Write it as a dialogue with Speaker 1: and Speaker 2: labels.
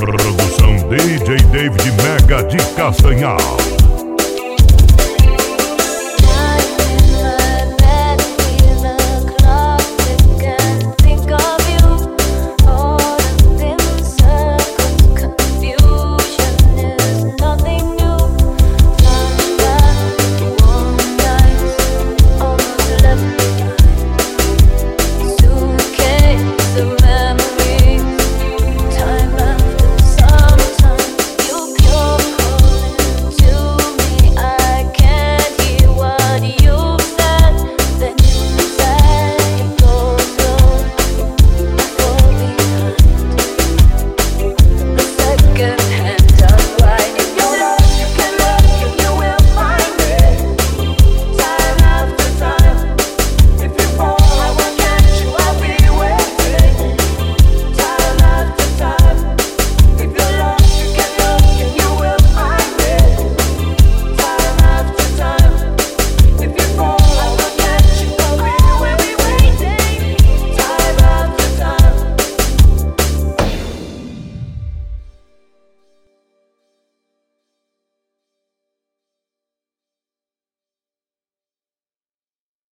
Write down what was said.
Speaker 1: Produção DJ David Mega de Castanhal.